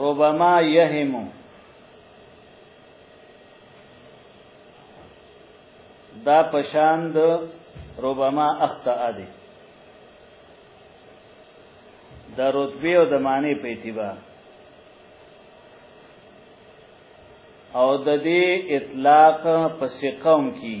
ربما يهم دا پشان د ربما اخطا دي د رتبه او د معنی په اعتبار او د دې اطلاق په سقم کې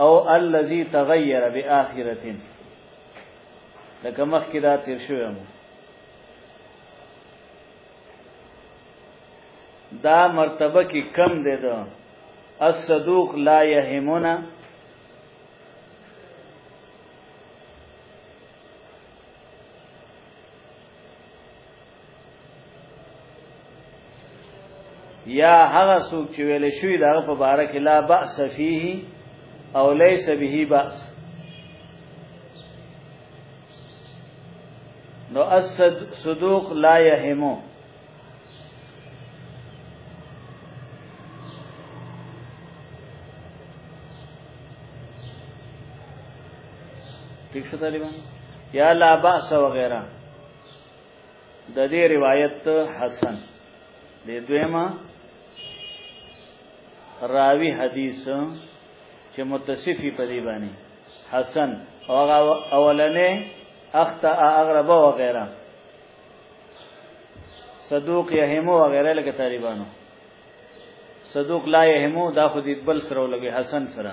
او الذي تغير باخره لکه مخکې دا تیر شوی مو دا مرتبه کې کم دی دا الصدوق لا يهمنا یا هغه څوک چې ویل شوی دا په بار کې لا باس فيه او ليس به باس نو اسد صدوق لا يهمو ٹھیک شو طالبان یا لا باس وغیرہ د دې روایت حسن د دویما راوی حدیث چې متصفی په دی باندې حسن او اولنې اخطا اغرب او غیره صدوق یهمو او غیره لکه طالبانو صدوق لا یهمو دا خو دې بل سره لګي حسن سره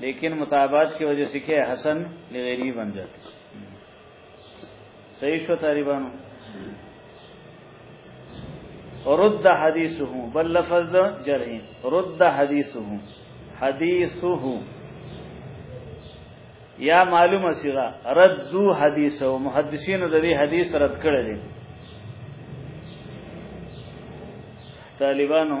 لیکن متابعت کی وجہ سے کہ حسن لغیری بن جاتے صحیح شو طالبانو رد حدیثه بل لفظ جرح رد حدیثه حدیثه یا معلومه صيغه رد ذو حدیث او محدثین د دې حدیث رد کړی دی طالبانو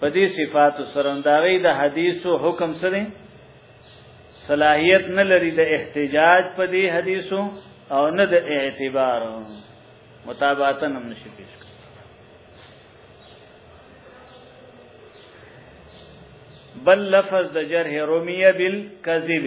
په دې صفات سره داغي د حدیثو حکم سره صلاحیت نه لري د احتجاج په دې حدیثو او نه د اعتبار مطابقتا هم نشي پیش بل لفظ د جرح رومیه بالکذب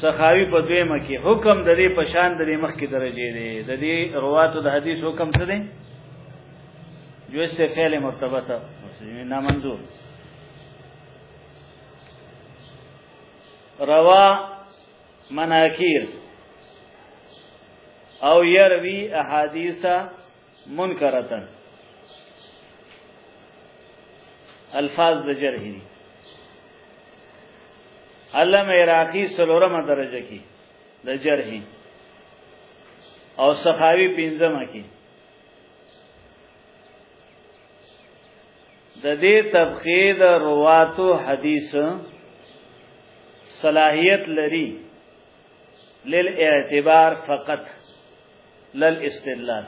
سخاوی په دویمه کې حکم د دې پشان د دې مخ کې درجه دی د دې رواتو د حدیث حکم څه دی جو اس سے فعل مرتبه تھا نا منظور روا مناکیر او یروی احادیث منکرتن الفاظ د جرح دي علم عراقی سلورمه درجه کې د جرح او سخاوی پنځمه کې د دې طبقه د رواتو حدیث صلاحیت لري للاعتبار فقط للاستدلال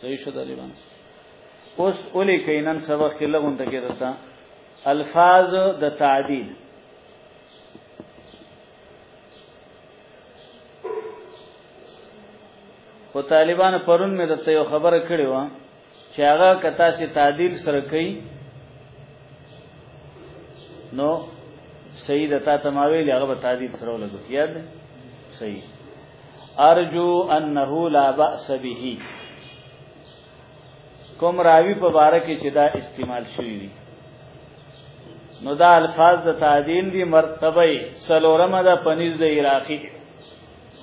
صحیح شو طالبان اوس اولی کینن سبق کې لګون ته کې الفاظ د تعدیل خو طالبان پرون مې د یو خبره کړې و چې هغه کتا چې تعدیل سره کوي نو سید تا تماویل هغه به تعدیل سره ولګو یاد صحیح ارجو انه لا باس به کوم راوی په باره کې چې دا استعمال شوی وي نو دا الفاظ د تعدیل دی مرتبه سلورم ده پنیز د عراقی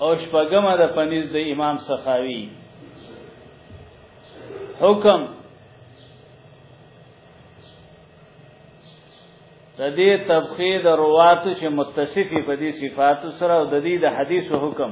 او شپږم ده پنیز د امام سخاوی حکم د دې تبخی د روات چې متصفی په دې صفات سره او د دې د حدیث حکم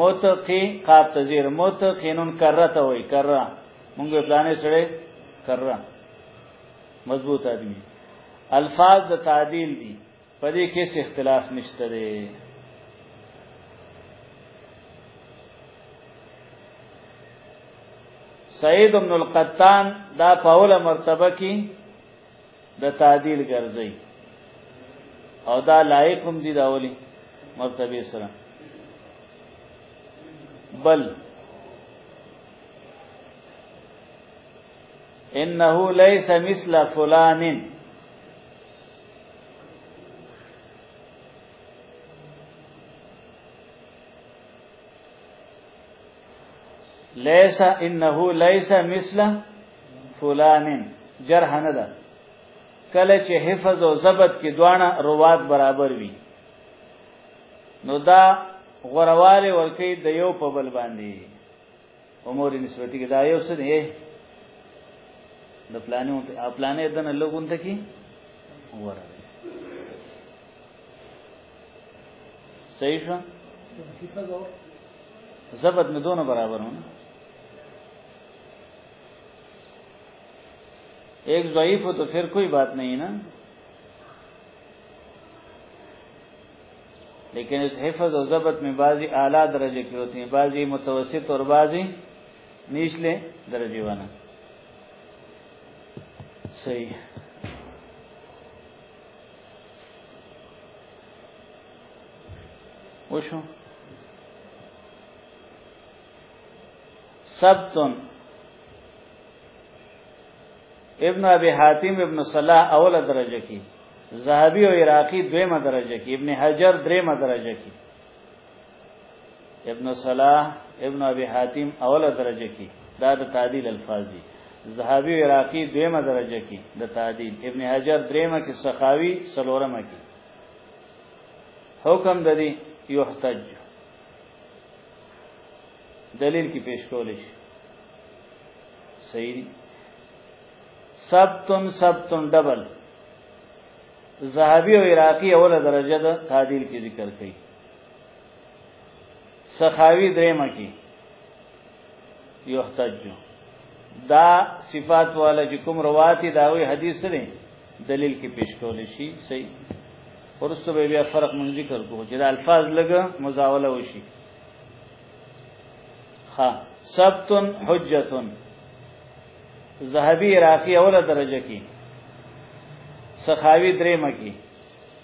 متقی قاب تزیر متقینون کره ته وای کره مونږ پلانې سره کره مضبوط ادمي الفاظ د تعدیل دي په دې کې څه اختلاف نشته دی سید ابن القطان دا په اوله مرتبه کې د تعدیل ګرځي او دا لایق هم دي دا ولي مرتبه سره بل انه ليس مثل فلان ليس انه ليس مثل فلان جرح نه ده کله چې حفظ او ضبط کې دواړه روات برابر وي نو دا غرواله ورکی د یو په بل باندې امور نسبتی کې دا یو څه دی د پلانې او پلانې دنه لګون ته کې وره صحیح شو زبد مې دونه برابر ونه ایک ضعیف ہو تو پھر کوئی بات نہیں نا لیکن اس حفظ و ضبط میں بعضی اعلیٰ درجے کی ہوتی ہیں بعضی متوسط اور بعضی نیچلے درجے والا صحیح وشو سبتن ابن ابي حاتم ابن صلاح اوله درجه کې زهبي او عراقي دویمه درجه کې ابن حجر دریمه درجه کې ابن صلاح ابن ابي حاتم اوله درجه کې دا د تعدیل الفاظ دي زهابي عراقي دیمه درجه کې د تعدیل ابن حجر دریمه کې سخاوي سلورمه کې حکم د دې یحتج دلیل کې پیش کول شي صحیح سبتن سبتن ډبل زهابي او عراقي اوله درجه د تعدیل کې ذکر کړي سخاوی درېمه کې یحتجو دا صفات والا چې کوم رواتي دا وی حدیث لري دلیل کې پیش کول شي صحیح ورسره به بیا فرق مونږ ذکر کوو چې دا الفاظ لګ مزاوله وشي ها سبتن حجتن زهبی عراقی اوله درجه کې سخاوی درېمه کې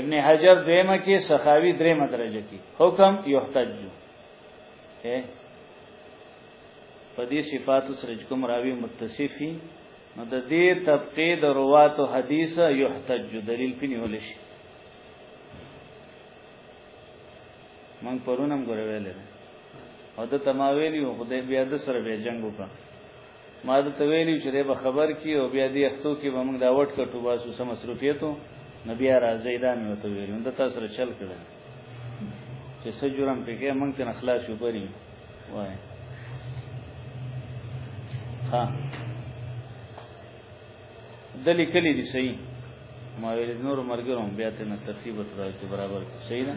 ابن حجر دیمه کې سخاوی دریمه درجه کې حکم یحتج اے په دې صفات سره کوم راوی متصفی نو د دې طبقه د روات او حدیث یحتج دلیل پنی ولش من پرونم غره ویل او د تماویلی او خدای بیا د سره به جنگ وکړ ما د تویلی چې به خبر کی او بیا دې اختو کې به موږ دا وټ کټو باسو سم مصروفیتو نبی را زیدان مې ته ویل نو تاسو سره چل کړل چې سجورم پکې موږ ته خلاص شو پری وای ها دلی کلی دی صحیح ما ویل نور مرګرم بیا ته نه ترتیب تر برابر صحیح نه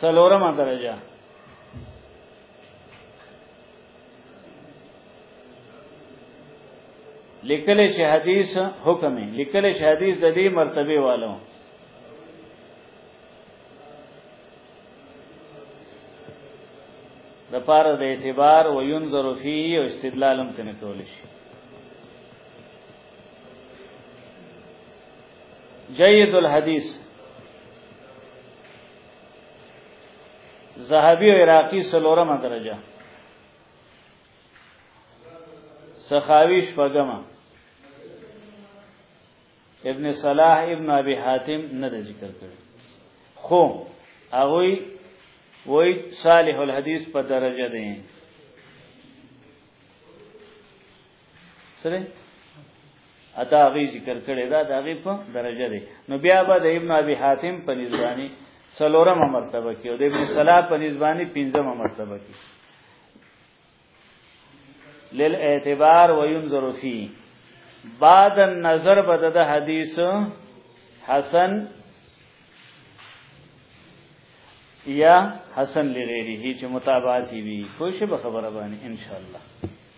سلورمه درجه لیکل شي حدیث حکم لیکل شي حدیث د دې مرتبه والو د پاره د اعتبار و ينظر فيه او استدلالم تنه کول شي جيد الحديث زهبي او عراقي سلورمه درجه سخاوي شپږمه ابن صلاح ابن ابي حاتم نه ذکر کړی خو هغه وای صالح الحديث په درجه دی سره ادا غي ذکر کړي دا د غي په درجه دي نو بیا به د ابن ابي حاتم په نسباني سلورمه مرتبه کې او د ابن صلاح په نسباني پنځمه مرتبه کې لیل اعتبار وینظر فی بعد النظر بد د حدیث حسن یا حسن لغیره چې متابعت وي خوشبه خبره باندې ان شاء الله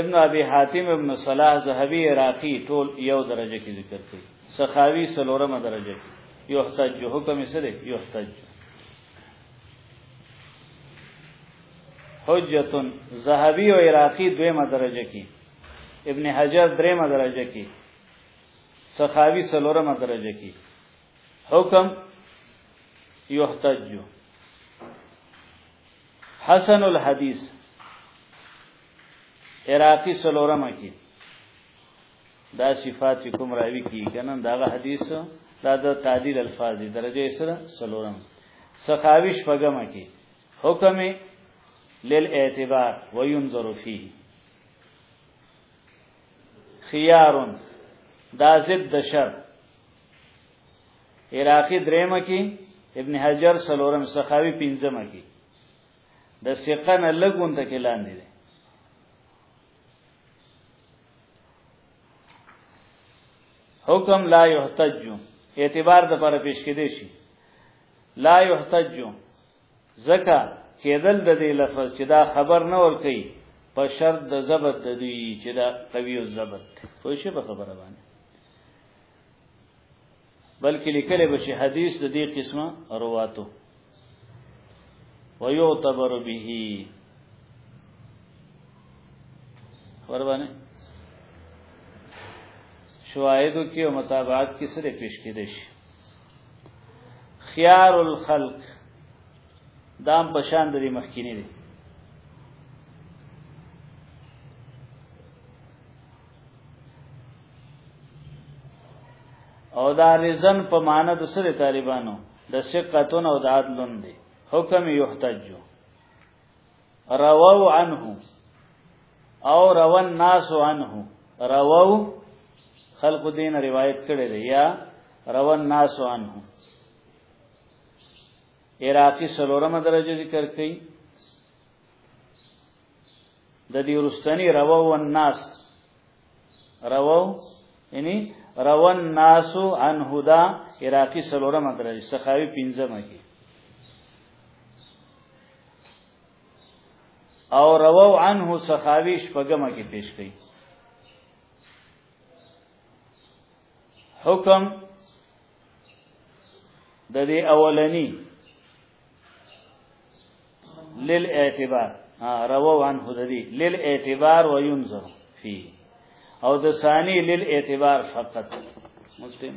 ابن ابي حاتم ابن صلاح ذهبي عراقي ټول یو درجه کې ذکر کړي سخاوي سلورمه درجه کې یحتج حکم سره یحتج حجت ذهبي او عراقي دویمه درجه کې ابن حجر دریمه درجه کې سخاوي سلورمه درجه کې حکم یحتج حسن الحدیث عراقی سلورمه کې دا صفات کوم راوی کی کنه دا حدیث دا د تعدیل الفاظ دی درجه سره سلورم سخاویش پغمه کی حکم لیل اعتبار وینظر فيه خيار دا ضد د شر عراقی درېمه کې ابن حجر سلورم سخاوي پنځمه کې د ثقه نه لګون ته کې لاندې دي حکم لا یحتج اعتبار د پر پیش کې دي شي لا یحتج زکا کېدل د دې لفظ چې دا خبر نه ور کوي په شرط د ضبط د دوی چې دا قوی او ضبط خو شی په خبره باندې بلکې لیکل به شي حدیث د دې قسمه رواتو ويعتبر به وربانه شواهدو کې او مطابقت کې سره پیش کېدې شي خيار الخلق دام پشان د دې مخکینی دي او دا رزن په معنی د سره طالبانو د ثقتون او د عدلون دی حکم یحتجو روو عنه او روان ناس عنه روو خلق دین روایت کړی دی یا روان ناس عنه عراقی سلورمه درجه ذکر کړي د دې ورستنی روو الناس روو یعنی روو الناس عن هدا عراقی سلورم درجه سخاوی پنځمه کې او روو عنه سخاوی شپږمه کې پیش کړي حکم د دې اولنی للاعتبار رواه عنه د دې للاعتبار وينظر فيه او د ثاني للاعتبار فقط مسلم